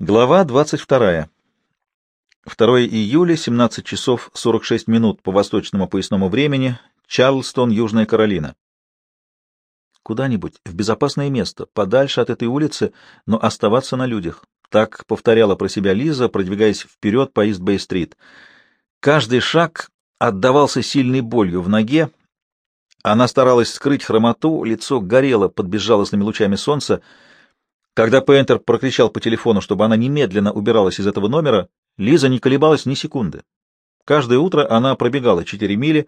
Глава 22. 2 июля, 17 часов 46 минут по восточному поясному времени, Чарльстон, Южная Каролина. Куда-нибудь, в безопасное место, подальше от этой улицы, но оставаться на людях. Так повторяла про себя Лиза, продвигаясь вперед по Ист-Бэй-стрит. Каждый шаг отдавался сильной болью в ноге. Она старалась скрыть хромоту, лицо горело под безжалостными лучами солнца — когда Пейнтер прокричал по телефону, чтобы она немедленно убиралась из этого номера, Лиза не колебалась ни секунды. Каждое утро она пробегала четыре мили,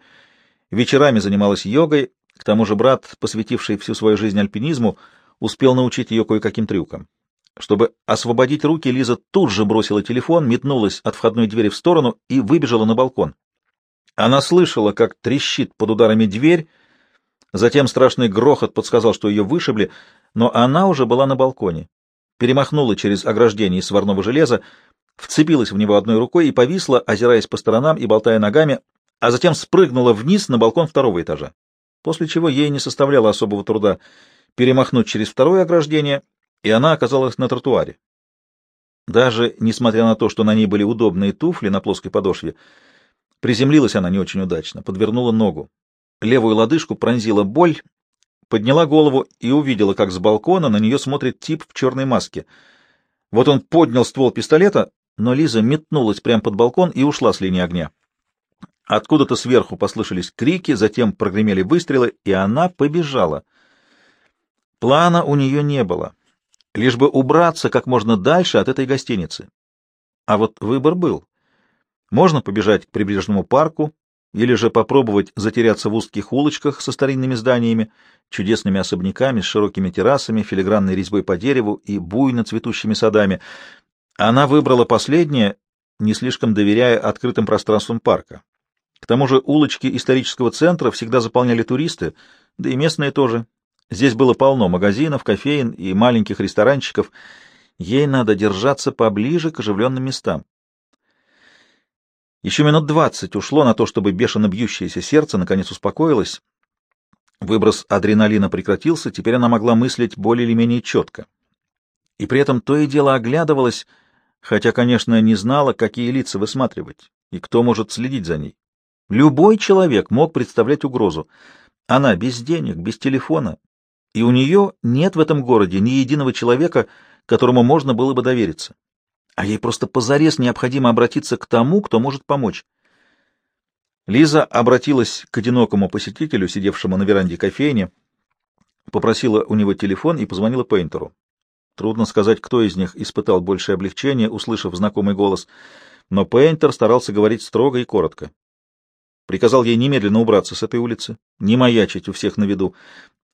вечерами занималась йогой, к тому же брат, посвятивший всю свою жизнь альпинизму, успел научить ее кое-каким трюкам. Чтобы освободить руки, Лиза тут же бросила телефон, метнулась от входной двери в сторону и выбежала на балкон. Она слышала, как трещит под ударами дверь, затем страшный грохот подсказал, что ее вышибли, но она уже была на балконе. Перемахнула через ограждение из сварного железа, вцепилась в него одной рукой и повисла, озираясь по сторонам и болтая ногами, а затем спрыгнула вниз на балкон второго этажа, после чего ей не составляло особого труда перемахнуть через второе ограждение, и она оказалась на тротуаре. Даже несмотря на то, что на ней были удобные туфли на плоской подошве, приземлилась она не очень удачно, подвернула ногу. Левую лодыжку пронзила боль, подняла голову и увидела, как с балкона на нее смотрит тип в черной маске. Вот он поднял ствол пистолета, но Лиза метнулась прямо под балкон и ушла с линии огня. Откуда-то сверху послышались крики, затем прогремели выстрелы, и она побежала. Плана у нее не было, лишь бы убраться как можно дальше от этой гостиницы. А вот выбор был. Можно побежать к прибрежному парку, или же попробовать затеряться в узких улочках со старинными зданиями, чудесными особняками с широкими террасами, филигранной резьбой по дереву и буйно цветущими садами. Она выбрала последнее, не слишком доверяя открытым пространствам парка. К тому же улочки исторического центра всегда заполняли туристы, да и местные тоже. Здесь было полно магазинов, кофеин и маленьких ресторанчиков. Ей надо держаться поближе к оживленным местам. Еще минут двадцать ушло на то, чтобы бешено бьющееся сердце наконец успокоилось. Выброс адреналина прекратился, теперь она могла мыслить более или менее четко. И при этом то и дело оглядывалась, хотя, конечно, не знала, какие лица высматривать и кто может следить за ней. Любой человек мог представлять угрозу. Она без денег, без телефона, и у нее нет в этом городе ни единого человека, которому можно было бы довериться а ей просто позарез необходимо обратиться к тому, кто может помочь. Лиза обратилась к одинокому посетителю, сидевшему на веранде кофейни, попросила у него телефон и позвонила Пейнтеру. Трудно сказать, кто из них испытал большее облегчение, услышав знакомый голос, но Пейнтер старался говорить строго и коротко. Приказал ей немедленно убраться с этой улицы, не маячить у всех на виду.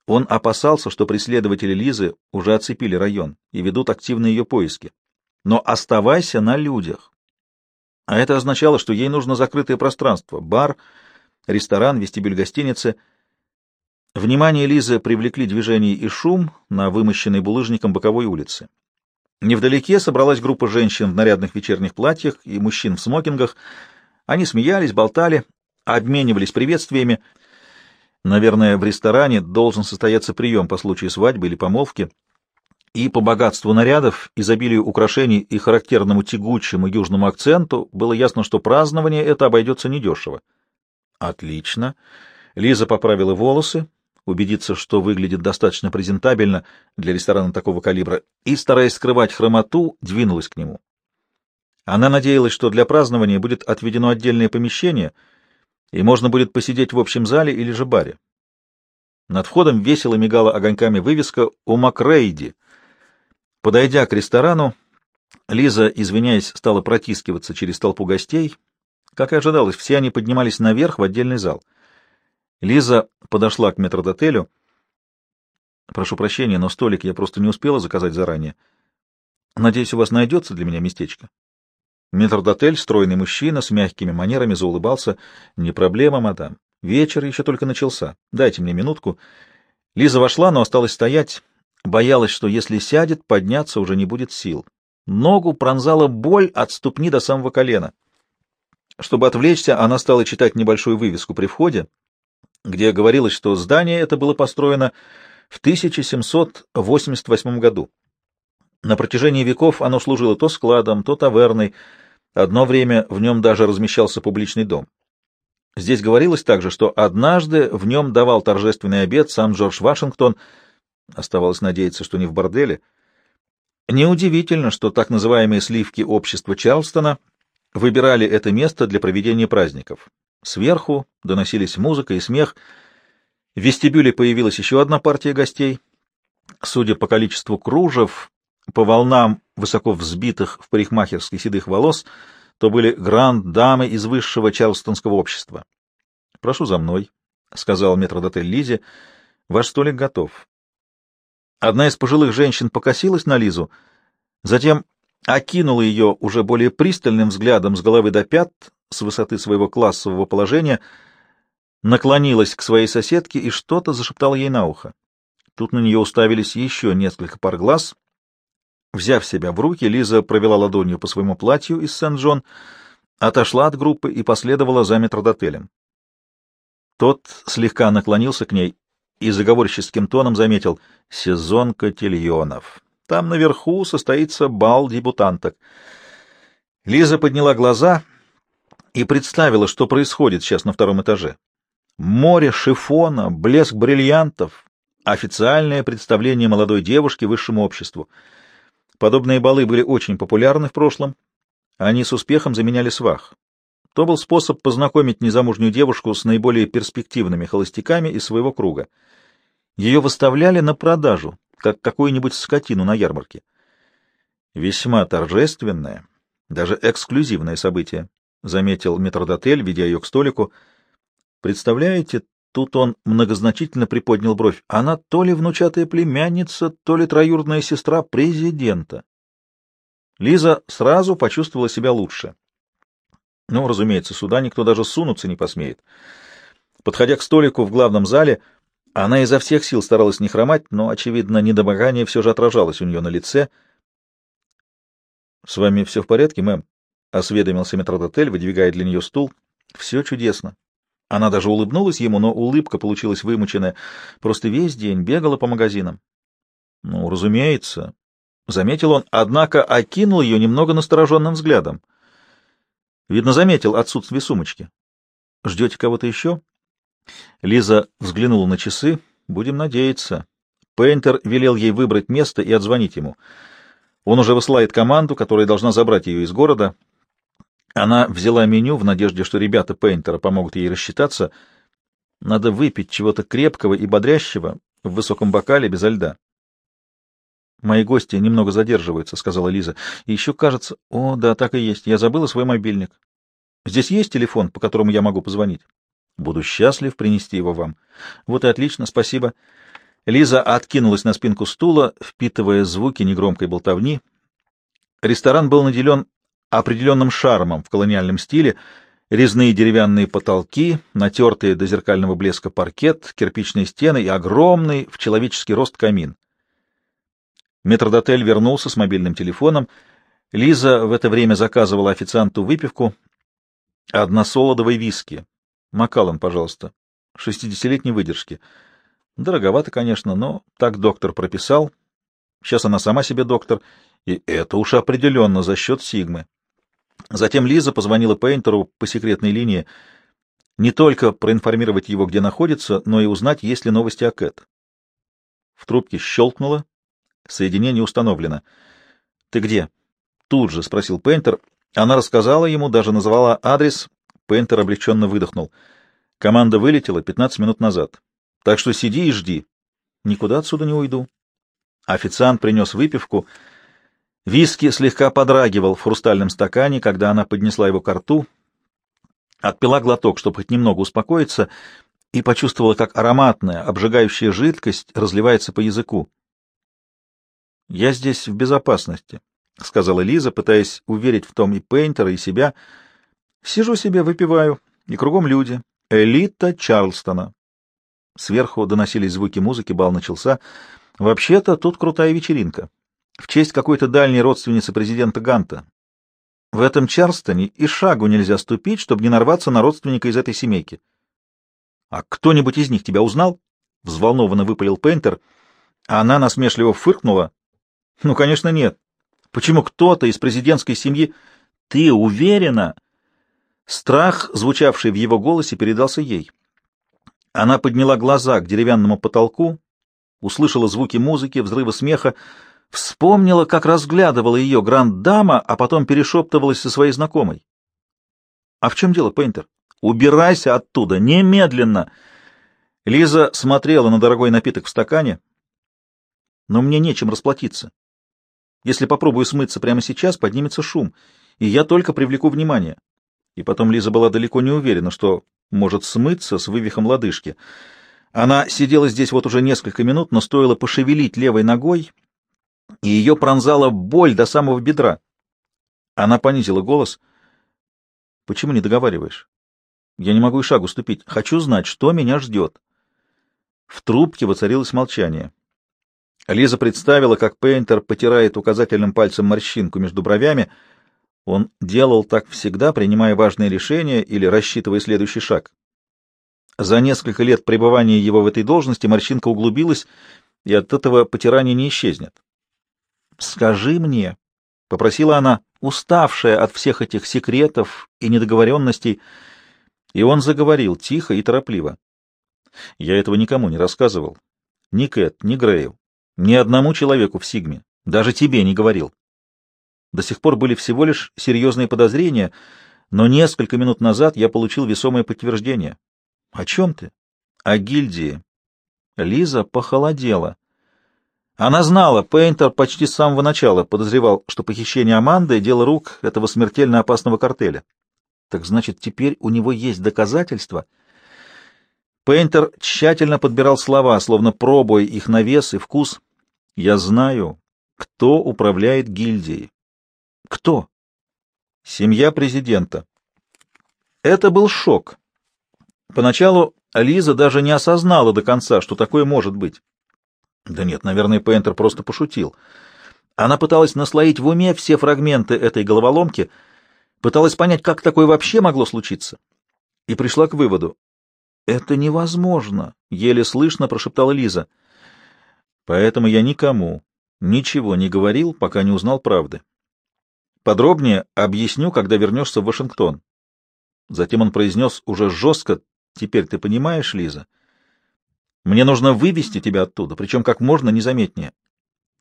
Он опасался, что преследователи Лизы уже оцепили район и ведут активные ее поиски но оставайся на людях. А это означало, что ей нужно закрытое пространство — бар, ресторан, вестибюль гостиницы. Внимание Лизы привлекли движение и шум на вымощенной булыжником боковой улице. Невдалеке собралась группа женщин в нарядных вечерних платьях и мужчин в смокингах. Они смеялись, болтали, обменивались приветствиями. Наверное, в ресторане должен состояться прием по случаю свадьбы или помолвки — и по богатству нарядов, изобилию украшений и характерному тягучему южному акценту было ясно, что празднование это обойдется недешево. Отлично. Лиза поправила волосы, убедиться, что выглядит достаточно презентабельно для ресторана такого калибра, и, стараясь скрывать хромоту, двинулась к нему. Она надеялась, что для празднования будет отведено отдельное помещение, и можно будет посидеть в общем зале или же баре. Над входом весело мигала огоньками вывеска «У Макрейди», Подойдя к ресторану, Лиза, извиняясь, стала протискиваться через толпу гостей. Как и ожидалось, все они поднимались наверх в отдельный зал. Лиза подошла к метрдотелю. «Прошу прощения, но столик я просто не успела заказать заранее. Надеюсь, у вас найдется для меня местечко». Метрдотель, стройный мужчина, с мягкими манерами, заулыбался. «Не проблема, мадам. Вечер еще только начался. Дайте мне минутку». Лиза вошла, но осталась стоять. Боялась, что если сядет, подняться уже не будет сил. Ногу пронзала боль от ступни до самого колена. Чтобы отвлечься, она стала читать небольшую вывеску при входе, где говорилось, что здание это было построено в 1788 году. На протяжении веков оно служило то складом, то таверной, одно время в нем даже размещался публичный дом. Здесь говорилось также, что однажды в нем давал торжественный обед сам Джордж Вашингтон, оставалось надеяться, что не в борделе. Неудивительно, что так называемые сливки общества Чарлстона выбирали это место для проведения праздников. Сверху доносились музыка и смех. В вестибюле появилась еще одна партия гостей. Судя по количеству кружев, по волнам высоко взбитых в парикмахерской седых волос, то были гранд-дамы из высшего чарлстонского общества. — Прошу за мной, — сказал метродотель Лизе. — Ваш столик готов. Одна из пожилых женщин покосилась на Лизу, затем окинула ее уже более пристальным взглядом с головы до пят, с высоты своего классового положения, наклонилась к своей соседке и что-то зашептала ей на ухо. Тут на нее уставились еще несколько пар глаз. Взяв себя в руки, Лиза провела ладонью по своему платью из Сен-Джон, отошла от группы и последовала за метродотелем. Тот слегка наклонился к ней и заговорческим тоном заметил «Сезон котельонов». Там наверху состоится бал дебютанток. Лиза подняла глаза и представила, что происходит сейчас на втором этаже. Море шифона, блеск бриллиантов, официальное представление молодой девушки высшему обществу. Подобные балы были очень популярны в прошлом. Они с успехом заменяли свах. То был способ познакомить незамужнюю девушку с наиболее перспективными холостяками из своего круга. Ее выставляли на продажу, как какую-нибудь скотину на ярмарке. Весьма торжественное, даже эксклюзивное событие, — заметил метрдотель, ведя ее к столику. Представляете, тут он многозначительно приподнял бровь. Она то ли внучатая племянница, то ли троюродная сестра президента. Лиза сразу почувствовала себя лучше. Ну, разумеется, сюда никто даже сунуться не посмеет. Подходя к столику в главном зале, она изо всех сил старалась не хромать, но, очевидно, недомогание все же отражалось у нее на лице. — С вами все в порядке, мэм? — осведомился метродотель, выдвигая для нее стул. — Все чудесно. Она даже улыбнулась ему, но улыбка получилась вымученная. Просто весь день бегала по магазинам. — Ну, разумеется, — заметил он, однако окинул ее немного настороженным взглядом. — Видно, заметил отсутствие сумочки. Ждете кого-то еще? Лиза взглянула на часы. Будем надеяться. Пейнтер велел ей выбрать место и отзвонить ему. Он уже высылает команду, которая должна забрать ее из города. Она взяла меню в надежде, что ребята Пейнтера помогут ей рассчитаться. Надо выпить чего-то крепкого и бодрящего в высоком бокале безо льда. Мои гости немного задерживаются, — сказала Лиза. И еще кажется... О, да, так и есть. Я забыла свой мобильник. Здесь есть телефон, по которому я могу позвонить? Буду счастлив принести его вам. Вот и отлично, спасибо. Лиза откинулась на спинку стула, впитывая звуки негромкой болтовни. Ресторан был наделен определенным шармом в колониальном стиле. Резные деревянные потолки, натертые до зеркального блеска паркет, кирпичные стены и огромный в человеческий рост камин. Метродотель вернулся с мобильным телефоном. Лиза в это время заказывала официанту выпивку. Односолодовой виски. Макалан, пожалуйста. Шестидесятилетней выдержки. Дороговато, конечно, но так доктор прописал. Сейчас она сама себе доктор, и это уж определенно за счет Сигмы. Затем Лиза позвонила Пейнтеру по секретной линии не только проинформировать его, где находится, но и узнать, есть ли новости о Кэт. В трубке щелкнуло, Соединение установлено. — Ты где? — тут же спросил Пейнтер. Она рассказала ему, даже назвала адрес. Пейнтер облегченно выдохнул. Команда вылетела 15 минут назад. Так что сиди и жди. Никуда отсюда не уйду. Официант принес выпивку. Виски слегка подрагивал в хрустальном стакане, когда она поднесла его к рту. Отпила глоток, чтобы хоть немного успокоиться, и почувствовала, как ароматная, обжигающая жидкость разливается по языку. — Я здесь в безопасности, — сказала Лиза, пытаясь уверить в том и Пейнтера, и себя. — Сижу себе, выпиваю, и кругом люди. Элита Чарлстона. Сверху доносились звуки музыки, бал начался. Вообще-то тут крутая вечеринка. В честь какой-то дальней родственницы президента Ганта. В этом Чарлстоне и шагу нельзя ступить, чтобы не нарваться на родственника из этой семейки. — А кто-нибудь из них тебя узнал? — взволнованно выпалил Пейнтер. Она насмешливо фыркнула. Ну, конечно, нет. Почему кто-то из президентской семьи... Ты уверена? Страх, звучавший в его голосе, передался ей. Она подняла глаза к деревянному потолку, услышала звуки музыки, взрывы смеха, вспомнила, как разглядывала ее гранд-дама, а потом перешептывалась со своей знакомой. — А в чем дело, Пейнтер? Убирайся оттуда, немедленно! Лиза смотрела на дорогой напиток в стакане. Но мне нечем расплатиться. Если попробую смыться прямо сейчас, поднимется шум, и я только привлеку внимание. И потом Лиза была далеко не уверена, что может смыться с вывихом лодыжки. Она сидела здесь вот уже несколько минут, но стоило пошевелить левой ногой, и ее пронзала боль до самого бедра. Она понизила голос. — Почему не договариваешь? Я не могу и шагу ступить. Хочу знать, что меня ждет. В трубке воцарилось молчание. Лиза представила, как Пейнтер потирает указательным пальцем морщинку между бровями. Он делал так всегда, принимая важные решения или рассчитывая следующий шаг. За несколько лет пребывания его в этой должности морщинка углубилась, и от этого потирание не исчезнет. «Скажи мне», — попросила она, уставшая от всех этих секретов и недоговоренностей, и он заговорил тихо и торопливо. Я этого никому не рассказывал. Ни Кэт, ни Грею, ни одному человеку в Сигме, даже тебе не говорил. До сих пор были всего лишь серьезные подозрения, но несколько минут назад я получил весомое подтверждение. — О чем ты? — О гильдии. Лиза похолодела. Она знала, Пейнтер почти с самого начала подозревал, что похищение Аманды — дело рук этого смертельно опасного картеля. Так значит, теперь у него есть доказательства — Пейнтер тщательно подбирал слова, словно пробуя их на вес и вкус. «Я знаю, кто управляет гильдией». «Кто?» «Семья президента». Это был шок. Поначалу Лиза даже не осознала до конца, что такое может быть. Да нет, наверное, Пейнтер просто пошутил. Она пыталась наслоить в уме все фрагменты этой головоломки, пыталась понять, как такое вообще могло случиться, и пришла к выводу. «Это невозможно!» — еле слышно прошептала Лиза. «Поэтому я никому ничего не говорил, пока не узнал правды. Подробнее объясню, когда вернешься в Вашингтон». Затем он произнес уже жестко, «Теперь ты понимаешь, Лиза? Мне нужно вывести тебя оттуда, причем как можно незаметнее».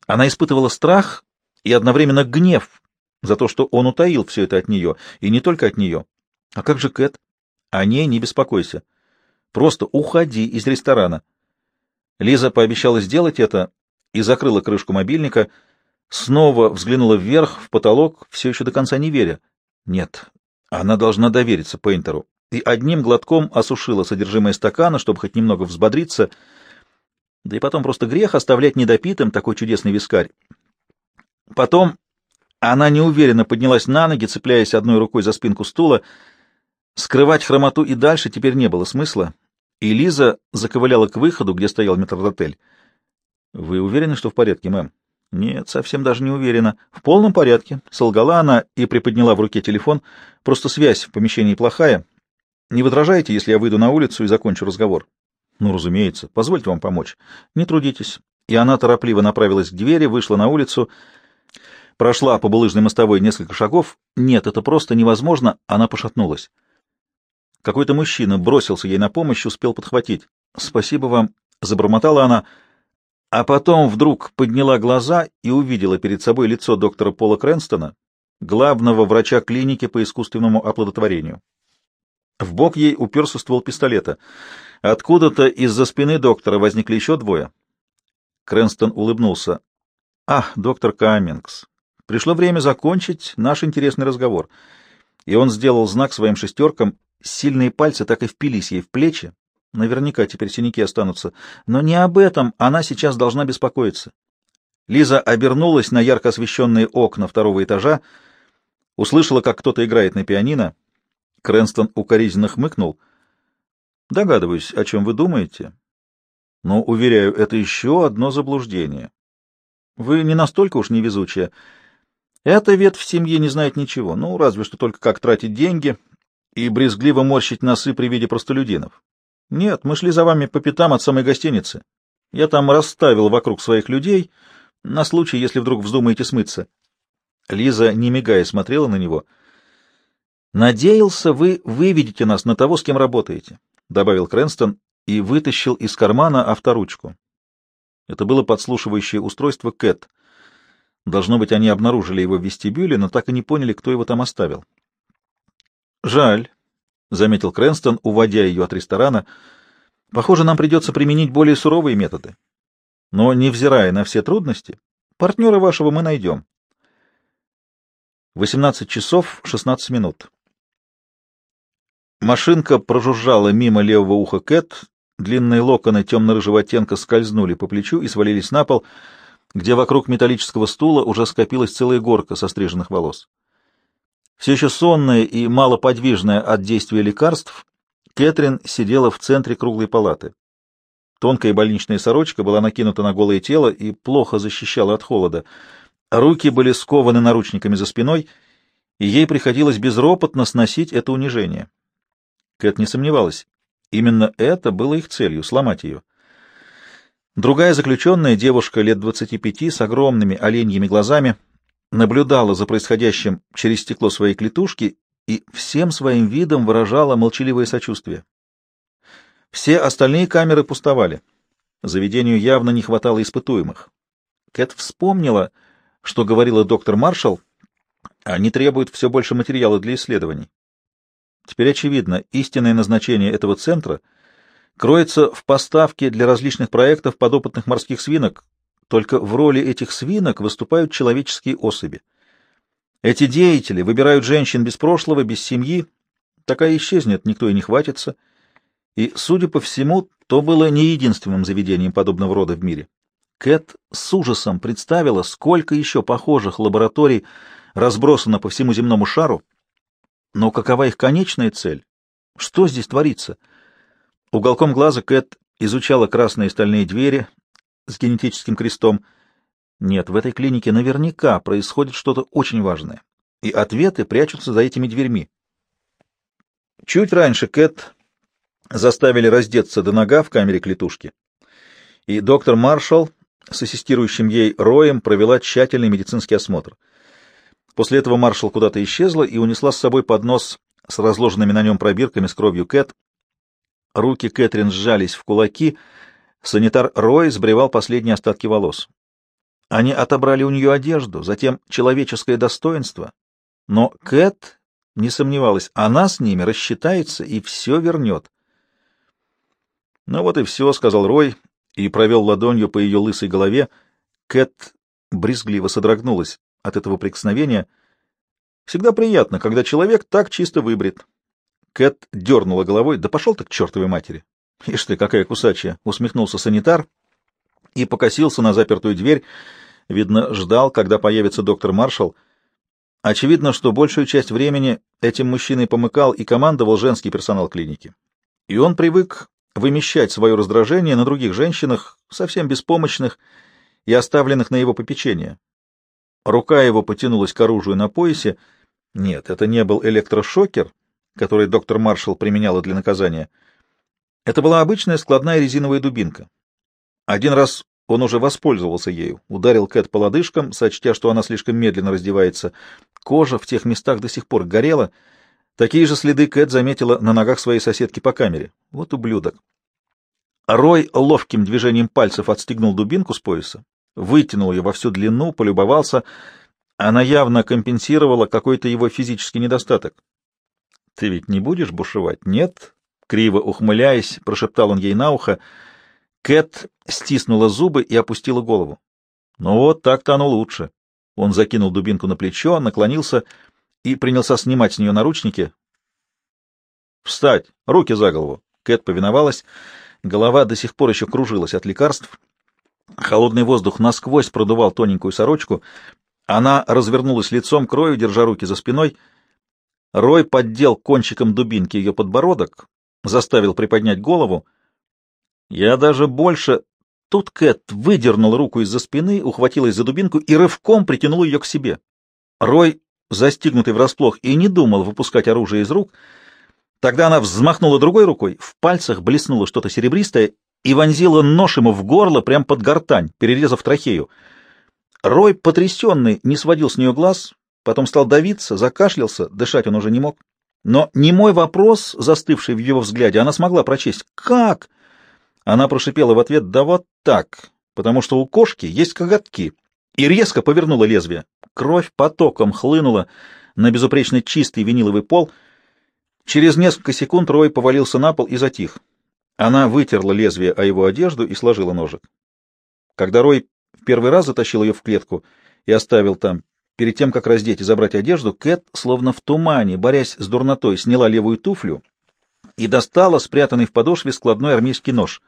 Она испытывала страх и одновременно гнев за то, что он утаил все это от нее, и не только от нее. «А как же Кэт?» «О ней не беспокойся». Просто уходи из ресторана. Лиза пообещала сделать это и закрыла крышку мобильника, снова взглянула вверх, в потолок, все еще до конца не веря. Нет, она должна довериться Пейнтеру. И одним глотком осушила содержимое стакана, чтобы хоть немного взбодриться. Да и потом просто грех оставлять недопитым такой чудесный вискарь. Потом она неуверенно поднялась на ноги, цепляясь одной рукой за спинку стула. Скрывать хромоту и дальше теперь не было смысла и Лиза заковыляла к выходу, где стоял метрдотель. — Вы уверены, что в порядке, мэм? — Нет, совсем даже не уверена. — В полном порядке. Солгала она и приподняла в руке телефон. Просто связь в помещении плохая. Не возражаете, если я выйду на улицу и закончу разговор? — Ну, разумеется. Позвольте вам помочь. — Не трудитесь. И она торопливо направилась к двери, вышла на улицу, прошла по булыжной мостовой несколько шагов. Нет, это просто невозможно. Она пошатнулась. Какой-то мужчина бросился ей на помощь, успел подхватить. «Спасибо вам», — забормотала она, а потом вдруг подняла глаза и увидела перед собой лицо доктора Пола Крэнстона, главного врача клиники по искусственному оплодотворению. В бок ей уперся ствол пистолета. Откуда-то из-за спины доктора возникли еще двое. Крэнстон улыбнулся. «Ах, доктор Каммингс, пришло время закончить наш интересный разговор». И он сделал знак своим шестеркам, Сильные пальцы так и впились ей в плечи. Наверняка теперь синяки останутся. Но не об этом она сейчас должна беспокоиться. Лиза обернулась на ярко освещенные окна второго этажа, услышала, как кто-то играет на пианино. Крэнстон укоризненно хмыкнул. «Догадываюсь, о чем вы думаете, но, уверяю, это еще одно заблуждение. Вы не настолько уж невезучая. Эта ветвь в семье не знает ничего, ну, разве что только как тратить деньги и брезгливо морщить носы при виде простолюдинов. Нет, мы шли за вами по пятам от самой гостиницы. Я там расставил вокруг своих людей, на случай, если вдруг вздумаете смыться. Лиза, не мигая, смотрела на него. «Надеялся, вы выведете нас на того, с кем работаете», — добавил Крэнстон и вытащил из кармана авторучку. Это было подслушивающее устройство Кэт. Должно быть, они обнаружили его в вестибюле, но так и не поняли, кто его там оставил. «Жаль», — заметил Крэнстон, уводя ее от ресторана. «Похоже, нам придется применить более суровые методы. Но, невзирая на все трудности, партнера вашего мы найдем». 18 часов 16 минут. Машинка прожужжала мимо левого уха Кэт, длинные локоны темно-рыжего оттенка скользнули по плечу и свалились на пол, где вокруг металлического стула уже скопилась целая горка состриженных волос. Все еще сонная и малоподвижная от действия лекарств, Кэтрин сидела в центре круглой палаты. Тонкая больничная сорочка была накинута на голое тело и плохо защищала от холода. Руки были скованы наручниками за спиной, и ей приходилось безропотно сносить это унижение. Кэт не сомневалась. Именно это было их целью — сломать ее. Другая заключенная, девушка лет двадцати пяти, с огромными оленьими глазами, наблюдала за происходящим через стекло своей клетушки и всем своим видом выражала молчаливое сочувствие. Все остальные камеры пустовали. Заведению явно не хватало испытуемых. Кэт вспомнила, что говорила доктор Маршалл, они требуют все больше материала для исследований. Теперь очевидно, истинное назначение этого центра кроется в поставке для различных проектов подопытных морских свинок, только в роли этих свинок выступают человеческие особи. Эти деятели выбирают женщин без прошлого, без семьи, такая исчезнет, никто и не хватится. И, судя по всему, то было не единственным заведением подобного рода в мире. Кэт с ужасом представила, сколько еще похожих лабораторий разбросано по всему земному шару, но какова их конечная цель? Что здесь творится? Уголком глаза Кэт изучала красные стальные двери с генетическим крестом. Нет, в этой клинике наверняка происходит что-то очень важное, и ответы прячутся за этими дверьми. Чуть раньше Кэт заставили раздеться до нога в камере клетушки, и доктор Маршалл с ассистирующим ей Роем провела тщательный медицинский осмотр — После этого маршал куда-то исчезла и унесла с собой поднос с разложенными на нем пробирками с кровью Кэт. Руки Кэтрин сжались в кулаки, санитар Рой сбривал последние остатки волос. Они отобрали у нее одежду, затем человеческое достоинство. Но Кэт не сомневалась, она с ними рассчитается и все вернет. «Ну вот и все», — сказал Рой и провел ладонью по ее лысой голове. Кэт брезгливо содрогнулась от этого прикосновения. Всегда приятно, когда человек так чисто выбрит. Кэт дернула головой. Да пошел ты к чертовой матери. Ишь ты, какая кусачая! Усмехнулся санитар и покосился на запертую дверь. Видно, ждал, когда появится доктор Маршалл. Очевидно, что большую часть времени этим мужчиной помыкал и командовал женский персонал клиники. И он привык вымещать свое раздражение на других женщинах, совсем беспомощных и оставленных на его попечение. Рука его потянулась к оружию на поясе. Нет, это не был электрошокер, который доктор Маршалл применяла для наказания. Это была обычная складная резиновая дубинка. Один раз он уже воспользовался ею, ударил Кэт по лодыжкам, сочтя, что она слишком медленно раздевается. Кожа в тех местах до сих пор горела. Такие же следы Кэт заметила на ногах своей соседки по камере. Вот ублюдок. Рой ловким движением пальцев отстегнул дубинку с пояса, вытянул ее во всю длину, полюбовался. Она явно компенсировала какой-то его физический недостаток. — Ты ведь не будешь бушевать, нет? — криво ухмыляясь, прошептал он ей на ухо. Кэт стиснула зубы и опустила голову. — Ну вот, так-то оно лучше. Он закинул дубинку на плечо, наклонился и принялся снимать с нее наручники. «Встать! Руки за голову!» Кэт повиновалась. Голова до сих пор еще кружилась от лекарств. Холодный воздух насквозь продувал тоненькую сорочку. Она развернулась лицом к Рою, держа руки за спиной. Рой поддел кончиком дубинки ее подбородок, заставил приподнять голову. Я даже больше... Тут Кэт выдернул руку из-за спины, ухватилась за дубинку и рывком притянул ее к себе. Рой, застигнутый врасплох, и не думал выпускать оружие из рук. Тогда она взмахнула другой рукой, в пальцах блеснуло что-то серебристое, и вонзила нож ему в горло прямо под гортань, перерезав трахею. Рой, потрясенный, не сводил с нее глаз, потом стал давиться, закашлялся, дышать он уже не мог. Но не мой вопрос, застывший в его взгляде, она смогла прочесть. «Как?» Она прошипела в ответ «Да вот так, потому что у кошки есть коготки» и резко повернула лезвие. Кровь потоком хлынула на безупречно чистый виниловый пол. Через несколько секунд Рой повалился на пол и затих. Она вытерла лезвие о его одежду и сложила ножик. Когда Рой в первый раз затащил ее в клетку и оставил там, перед тем, как раздеть и забрать одежду, Кэт, словно в тумане, борясь с дурнотой, сняла левую туфлю и достала спрятанный в подошве складной армейский нож.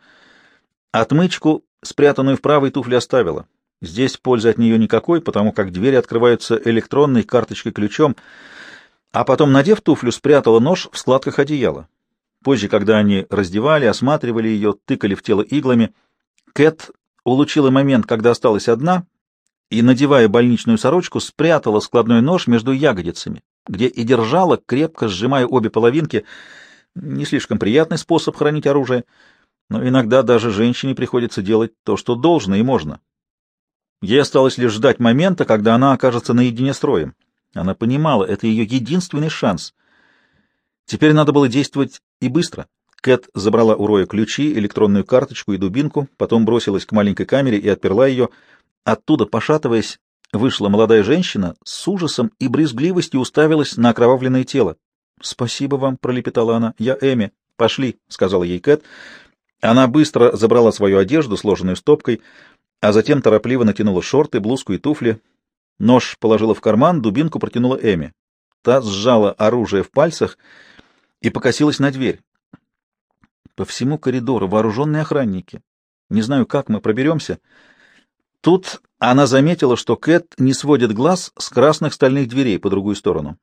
Отмычку, спрятанную в правой туфле, оставила. Здесь пользы от нее никакой, потому как двери открываются электронной карточкой-ключом, а потом, надев туфлю, спрятала нож в складках одеяла. Позже, когда они раздевали, осматривали ее, тыкали в тело иглами, Кэт улучила момент, когда осталась одна, и, надевая больничную сорочку, спрятала складной нож между ягодицами, где и держала, крепко сжимая обе половинки. Не слишком приятный способ хранить оружие, но иногда даже женщине приходится делать то, что должно и можно. Ей осталось лишь ждать момента, когда она окажется наедине с Роем. Она понимала, это ее единственный шанс. Теперь надо было действовать и быстро. Кэт забрала у Роя ключи, электронную карточку и дубинку, потом бросилась к маленькой камере и отперла ее. Оттуда, пошатываясь, вышла молодая женщина, с ужасом и брезгливостью уставилась на окровавленное тело. — Спасибо вам, — пролепетала она. — Я Эми. — Пошли, — сказала ей Кэт. Она быстро забрала свою одежду, сложенную стопкой, — а затем торопливо натянула шорты, блузку и туфли. Нож положила в карман, дубинку протянула Эми. Та сжала оружие в пальцах и покосилась на дверь. По всему коридору вооруженные охранники. Не знаю, как мы проберемся. Тут она заметила, что Кэт не сводит глаз с красных стальных дверей по другую сторону.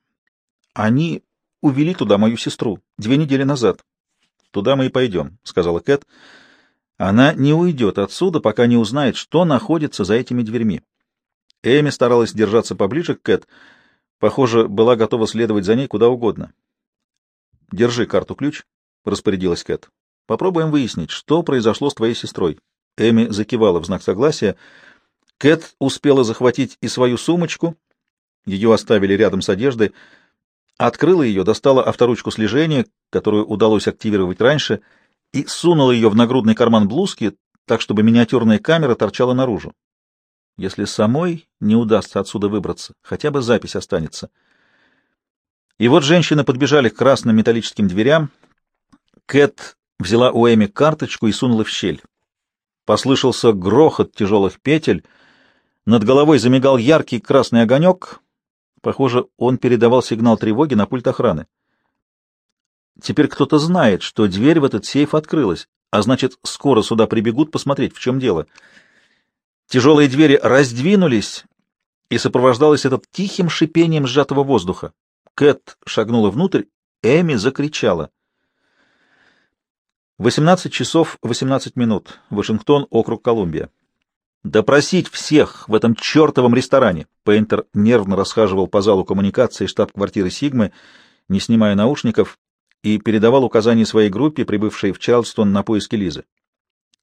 Они увели туда мою сестру две недели назад. — Туда мы и пойдем, — сказала Кэт. — она не уйдет отсюда, пока не узнает, что находится за этими дверьми. Эми старалась держаться поближе к Кэт. Похоже, была готова следовать за ней куда угодно. «Держи карту-ключ», — распорядилась Кэт. «Попробуем выяснить, что произошло с твоей сестрой». Эми закивала в знак согласия. Кэт успела захватить и свою сумочку. Ее оставили рядом с одеждой. Открыла ее, достала авторучку слежения, которую удалось активировать раньше — и сунул ее в нагрудный карман блузки, так, чтобы миниатюрная камера торчала наружу. Если самой не удастся отсюда выбраться, хотя бы запись останется. И вот женщины подбежали к красным металлическим дверям. Кэт взяла у Эми карточку и сунула в щель. Послышался грохот тяжелых петель. Над головой замигал яркий красный огонек. Похоже, он передавал сигнал тревоги на пульт охраны. Теперь кто-то знает, что дверь в этот сейф открылась, а значит, скоро сюда прибегут посмотреть, в чем дело. Тяжелые двери раздвинулись, и сопровождалось это тихим шипением сжатого воздуха. Кэт шагнула внутрь, Эми закричала. 18 часов 18 минут. Вашингтон, округ Колумбия. Допросить всех в этом чертовом ресторане. Пейнтер нервно расхаживал по залу коммуникации штаб-квартиры Сигмы, не снимая наушников, и передавал указания своей группе, прибывшей в Чарльстон на поиски Лизы.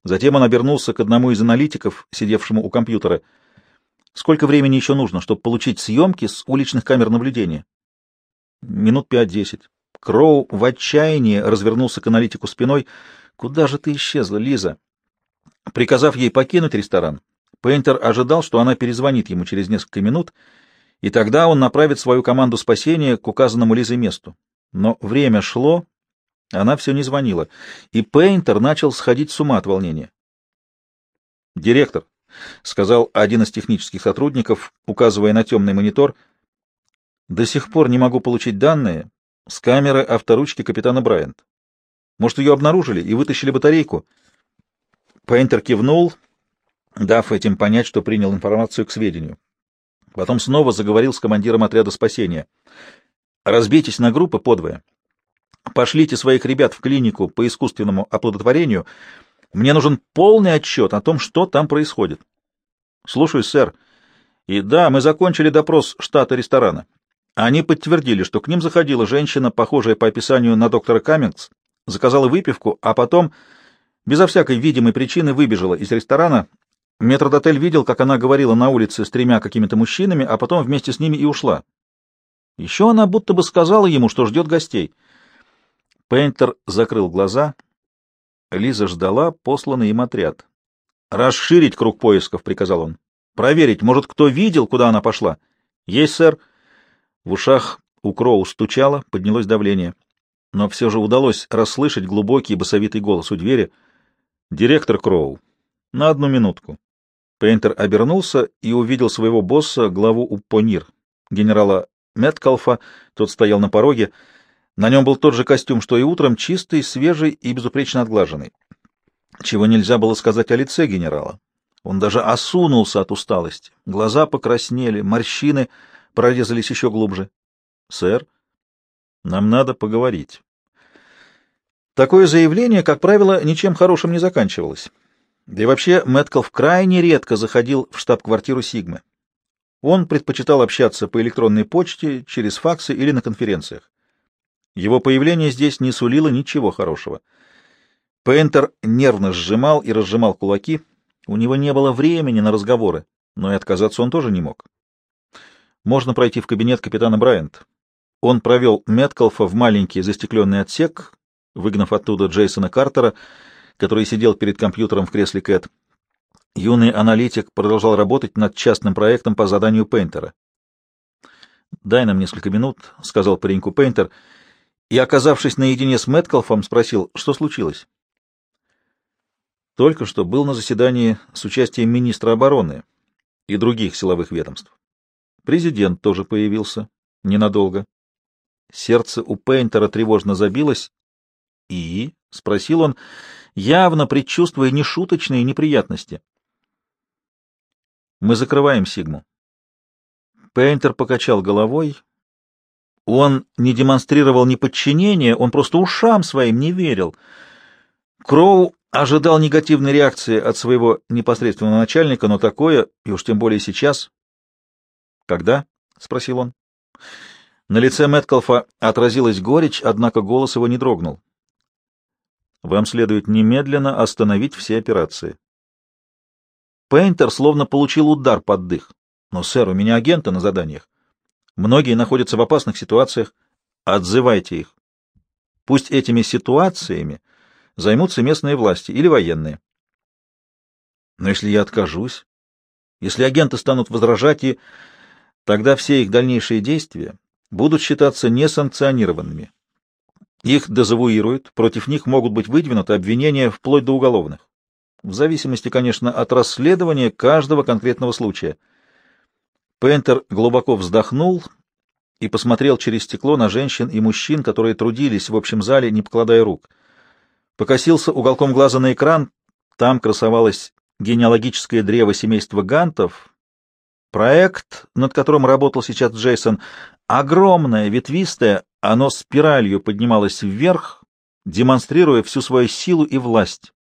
Затем он обернулся к одному из аналитиков, сидевшему у компьютера. «Сколько времени еще нужно, чтобы получить съемки с уличных камер наблюдения?» «Минут пять-десять». Кроу в отчаянии развернулся к аналитику спиной. «Куда же ты исчезла, Лиза?» Приказав ей покинуть ресторан, Пейнтер ожидал, что она перезвонит ему через несколько минут, и тогда он направит свою команду спасения к указанному Лизой месту. Но время шло, она все не звонила, и Пейнтер начал сходить с ума от волнения. «Директор», — сказал один из технических сотрудников, указывая на темный монитор, — «до сих пор не могу получить данные с камеры авторучки капитана Брайант. Может, ее обнаружили и вытащили батарейку?» Пейнтер кивнул, дав этим понять, что принял информацию к сведению. Потом снова заговорил с командиром отряда спасения — Разбейтесь на группы подвое. Пошлите своих ребят в клинику по искусственному оплодотворению. Мне нужен полный отчет о том, что там происходит. Слушаюсь, сэр. И да, мы закончили допрос штата ресторана. Они подтвердили, что к ним заходила женщина, похожая по описанию на доктора Каммингс, заказала выпивку, а потом, безо всякой видимой причины, выбежала из ресторана. Метродотель видел, как она говорила на улице с тремя какими-то мужчинами, а потом вместе с ними и ушла. Еще она будто бы сказала ему, что ждет гостей. Пейнтер закрыл глаза. Лиза ждала посланный им отряд. «Расширить круг поисков», — приказал он. «Проверить, может, кто видел, куда она пошла?» «Есть, сэр». В ушах у Кроу стучало, поднялось давление. Но все же удалось расслышать глубокий басовитый голос у двери. «Директор Кроу, на одну минутку». Пейнтер обернулся и увидел своего босса, главу УПОНИР, генерала Меткалфа, тот стоял на пороге. На нем был тот же костюм, что и утром, чистый, свежий и безупречно отглаженный. Чего нельзя было сказать о лице генерала. Он даже осунулся от усталости. Глаза покраснели, морщины прорезались еще глубже. — Сэр, нам надо поговорить. Такое заявление, как правило, ничем хорошим не заканчивалось. Да и вообще Мэткалф крайне редко заходил в штаб-квартиру Сигмы. Он предпочитал общаться по электронной почте, через факсы или на конференциях. Его появление здесь не сулило ничего хорошего. Пейнтер нервно сжимал и разжимал кулаки. У него не было времени на разговоры, но и отказаться он тоже не мог. Можно пройти в кабинет капитана Брайант. Он провел Меткалфа в маленький застекленный отсек, выгнав оттуда Джейсона Картера, который сидел перед компьютером в кресле Кэт. Юный аналитик продолжал работать над частным проектом по заданию Пейнтера. «Дай нам несколько минут», — сказал пареньку Пейнтер, и, оказавшись наедине с Мэткалфом, спросил, что случилось. Только что был на заседании с участием министра обороны и других силовых ведомств. Президент тоже появился. Ненадолго. Сердце у Пейнтера тревожно забилось. «И?» — спросил он, явно предчувствуя нешуточные неприятности. Мы закрываем Сигму. Пейнтер покачал головой. Он не демонстрировал ни подчинения, он просто ушам своим не верил. Кроу ожидал негативной реакции от своего непосредственного начальника, но такое, и уж тем более сейчас. «Когда?» — спросил он. На лице Мэткалфа отразилась горечь, однако голос его не дрогнул. «Вам следует немедленно остановить все операции. Пейнтер словно получил удар под дых. Но, сэр, у меня агенты на заданиях. Многие находятся в опасных ситуациях. Отзывайте их. Пусть этими ситуациями займутся местные власти или военные. Но если я откажусь, если агенты станут возражать, и тогда все их дальнейшие действия будут считаться несанкционированными. Их дезавуируют, против них могут быть выдвинуты обвинения вплоть до уголовных в зависимости, конечно, от расследования каждого конкретного случая. Пейнтер глубоко вздохнул и посмотрел через стекло на женщин и мужчин, которые трудились в общем зале, не покладая рук. Покосился уголком глаза на экран, там красовалось генеалогическое древо семейства Гантов, проект, над которым работал сейчас Джейсон, огромное, ветвистое, оно спиралью поднималось вверх, демонстрируя всю свою силу и власть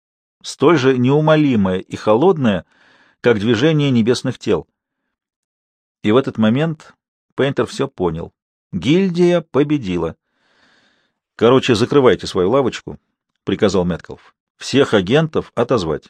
столь же неумолимое и холодное, как движение небесных тел. И в этот момент Пейнтер все понял. Гильдия победила. «Короче, закрывайте свою лавочку», — приказал Мэткалф. «Всех агентов отозвать.